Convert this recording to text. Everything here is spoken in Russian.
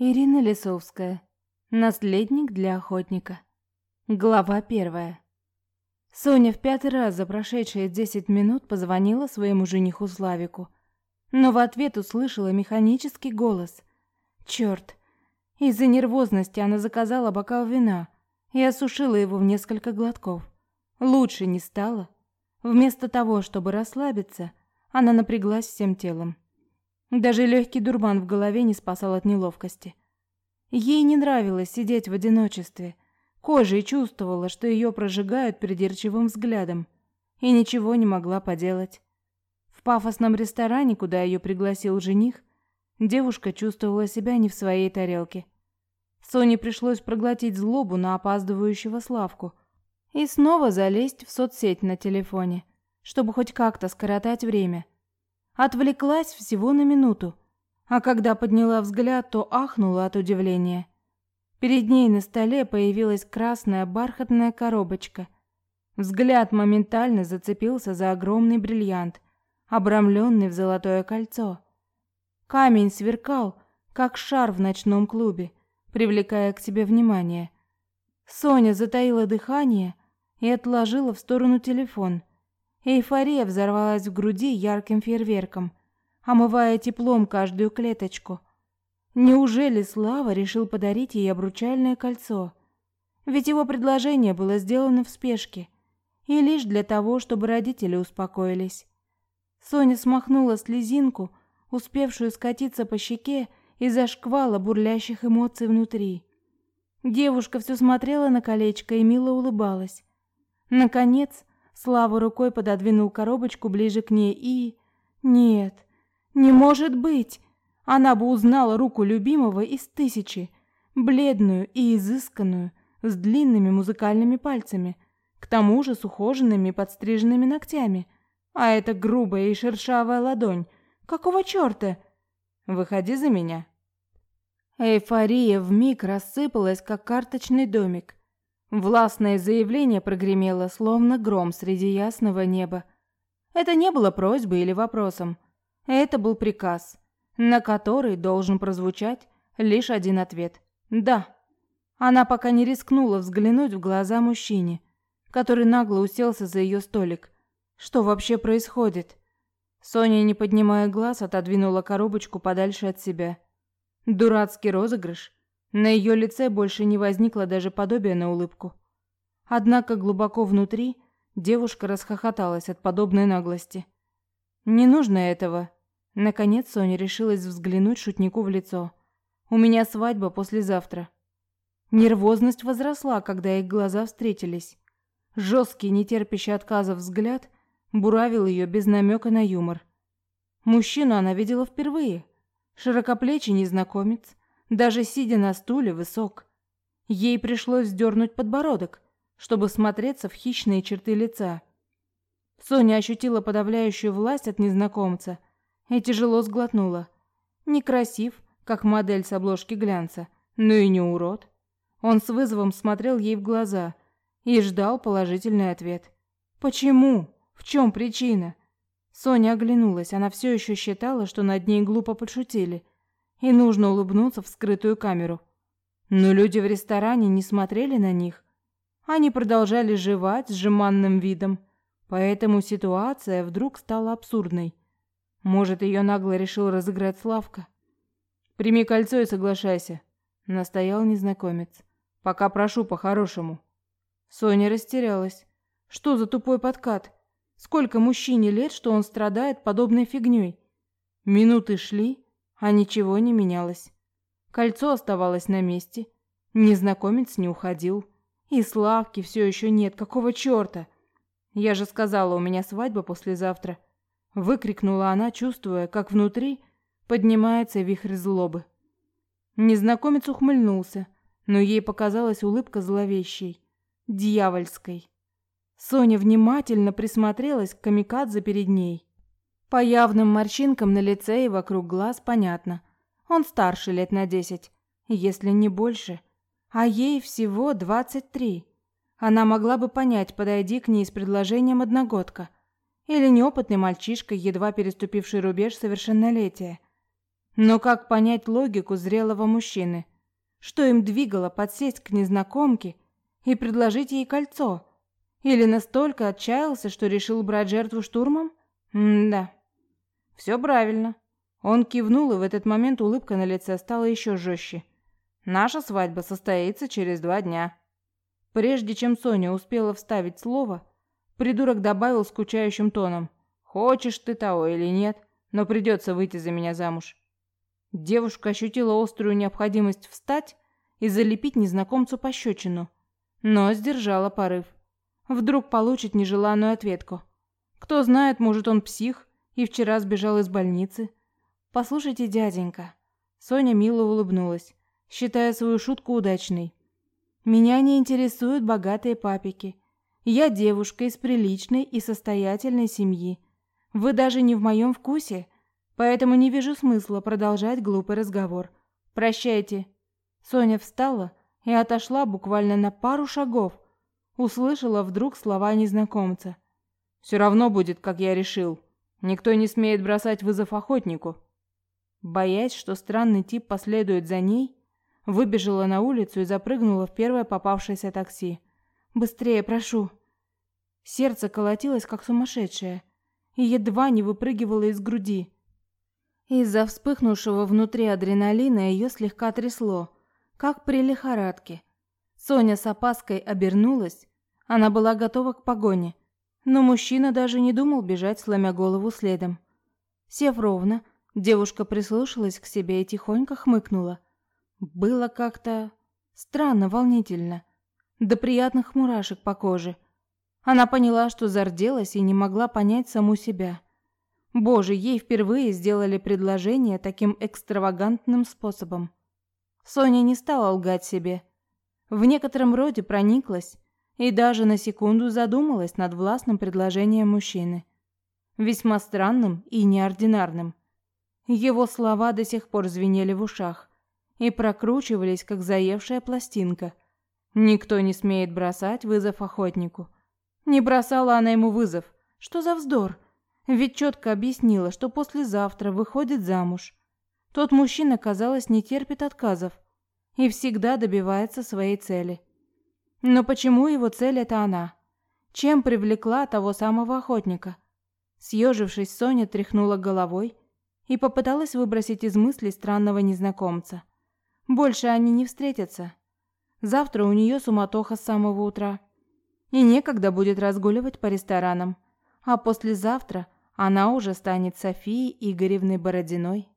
Ирина Лисовская. Наследник для охотника. Глава первая. Соня в пятый раз за прошедшие десять минут позвонила своему жениху Славику, но в ответ услышала механический голос. Черт! Из-за нервозности она заказала бокал вина и осушила его в несколько глотков. Лучше не стало. Вместо того, чтобы расслабиться, она напряглась всем телом. Даже легкий дурман в голове не спасал от неловкости. Ей не нравилось сидеть в одиночестве. Кожей чувствовала, что ее прожигают придирчивым взглядом, и ничего не могла поделать. В пафосном ресторане, куда ее пригласил жених, девушка чувствовала себя не в своей тарелке. Соне пришлось проглотить злобу на опаздывающего Славку и снова залезть в соцсеть на телефоне, чтобы хоть как-то скоротать время – Отвлеклась всего на минуту, а когда подняла взгляд, то ахнула от удивления. Перед ней на столе появилась красная бархатная коробочка. Взгляд моментально зацепился за огромный бриллиант, обрамленный в золотое кольцо. Камень сверкал, как шар в ночном клубе, привлекая к себе внимание. Соня затаила дыхание и отложила в сторону телефон. Эйфория взорвалась в груди ярким фейерверком, омывая теплом каждую клеточку. Неужели Слава решил подарить ей обручальное кольцо? Ведь его предложение было сделано в спешке и лишь для того, чтобы родители успокоились. Соня смахнула слезинку, успевшую скатиться по щеке из-за шквала бурлящих эмоций внутри. Девушка все смотрела на колечко и мило улыбалась. Наконец, Слава рукой пододвинул коробочку ближе к ней и... Нет, не может быть! Она бы узнала руку любимого из тысячи, бледную и изысканную, с длинными музыкальными пальцами, к тому же с ухоженными подстриженными ногтями. А это грубая и шершавая ладонь. Какого чёрта? Выходи за меня. Эйфория вмиг рассыпалась, как карточный домик. Властное заявление прогремело, словно гром среди ясного неба. Это не было просьбой или вопросом. Это был приказ, на который должен прозвучать лишь один ответ «да». Она пока не рискнула взглянуть в глаза мужчине, который нагло уселся за ее столик. Что вообще происходит? Соня, не поднимая глаз, отодвинула коробочку подальше от себя. Дурацкий розыгрыш. На ее лице больше не возникло даже подобия на улыбку. Однако глубоко внутри девушка расхохоталась от подобной наглости. «Не нужно этого». Наконец Соня решилась взглянуть шутнику в лицо. «У меня свадьба послезавтра». Нервозность возросла, когда их глаза встретились. Жесткий, нетерпящий отказа взгляд буравил ее без намека на юмор. Мужчину она видела впервые. Широкоплечий незнакомец, даже сидя на стуле, высок. Ей пришлось сдернуть подбородок, чтобы смотреться в хищные черты лица. Соня ощутила подавляющую власть от незнакомца и тяжело сглотнула. Некрасив, как модель с обложки глянца, но и не урод. Он с вызовом смотрел ей в глаза и ждал положительный ответ. Почему? В чем причина? Соня оглянулась. Она все еще считала, что над ней глупо подшутили – и нужно улыбнуться в скрытую камеру. Но люди в ресторане не смотрели на них. Они продолжали жевать с жеманным видом, поэтому ситуация вдруг стала абсурдной. Может, ее нагло решил разыграть Славка? «Прими кольцо и соглашайся», — настоял незнакомец. «Пока прошу по-хорошему». Соня растерялась. Что за тупой подкат? Сколько мужчине лет, что он страдает подобной фигней? Минуты шли, а ничего не менялось. Кольцо оставалось на месте. Незнакомец не уходил. И Славки все еще нет. Какого черта? Я же сказала, у меня свадьба послезавтра. Выкрикнула она, чувствуя, как внутри поднимается вихрь злобы. Незнакомец ухмыльнулся, но ей показалась улыбка зловещей, дьявольской. Соня внимательно присмотрелась к камикадзе перед ней. По явным морщинкам на лице и вокруг глаз понятно. Он старше лет на десять, если не больше. А ей всего двадцать три. Она могла бы понять, подойди к ней с предложением одногодка. Или неопытный мальчишка, едва переступивший рубеж совершеннолетия. Но как понять логику зрелого мужчины? Что им двигало подсесть к незнакомке и предложить ей кольцо? Или настолько отчаялся, что решил брать жертву штурмом? М-да. Все правильно. Он кивнул, и в этот момент улыбка на лице стала еще жестче. Наша свадьба состоится через два дня. Прежде чем Соня успела вставить слово, придурок добавил скучающим тоном: "Хочешь ты того или нет, но придется выйти за меня замуж". Девушка ощутила острую необходимость встать и залепить незнакомцу пощечину, но сдержала порыв. Вдруг получит нежеланную ответку. Кто знает, может, он псих и вчера сбежал из больницы. Послушайте, дяденька. Соня мило улыбнулась, считая свою шутку удачной. Меня не интересуют богатые папики. Я девушка из приличной и состоятельной семьи. Вы даже не в моем вкусе, поэтому не вижу смысла продолжать глупый разговор. Прощайте. Соня встала и отошла буквально на пару шагов, услышала вдруг слова незнакомца. «Все равно будет, как я решил. Никто не смеет бросать вызов охотнику». Боясь, что странный тип последует за ней, выбежала на улицу и запрыгнула в первое попавшееся такси. «Быстрее, прошу!» Сердце колотилось, как сумасшедшее, и едва не выпрыгивало из груди. Из-за вспыхнувшего внутри адреналина ее слегка трясло, как при лихорадке. Соня с опаской обернулась она была готова к погоне, но мужчина даже не думал бежать, сломя голову следом. Сев ровно, девушка прислушалась к себе и тихонько хмыкнула. Было как-то странно, волнительно, до приятных мурашек по коже. Она поняла, что зарделась и не могла понять саму себя. Боже, ей впервые сделали предложение таким экстравагантным способом. Соня не стала лгать себе. В некотором роде прониклась и даже на секунду задумалась над властным предложением мужчины. Весьма странным и неординарным. Его слова до сих пор звенели в ушах и прокручивались, как заевшая пластинка. Никто не смеет бросать вызов охотнику. Не бросала она ему вызов. Что за вздор? Ведь четко объяснила, что послезавтра выходит замуж. Тот мужчина, казалось, не терпит отказов и всегда добивается своей цели. Но почему его цель это она? Чем привлекла того самого охотника? Съежившись, Соня тряхнула головой и попыталась выбросить из мыслей странного незнакомца. Больше они не встретятся. Завтра у нее суматоха с самого утра. И некогда будет разгуливать по ресторанам. А послезавтра она уже станет Софией Игоревной Бородиной.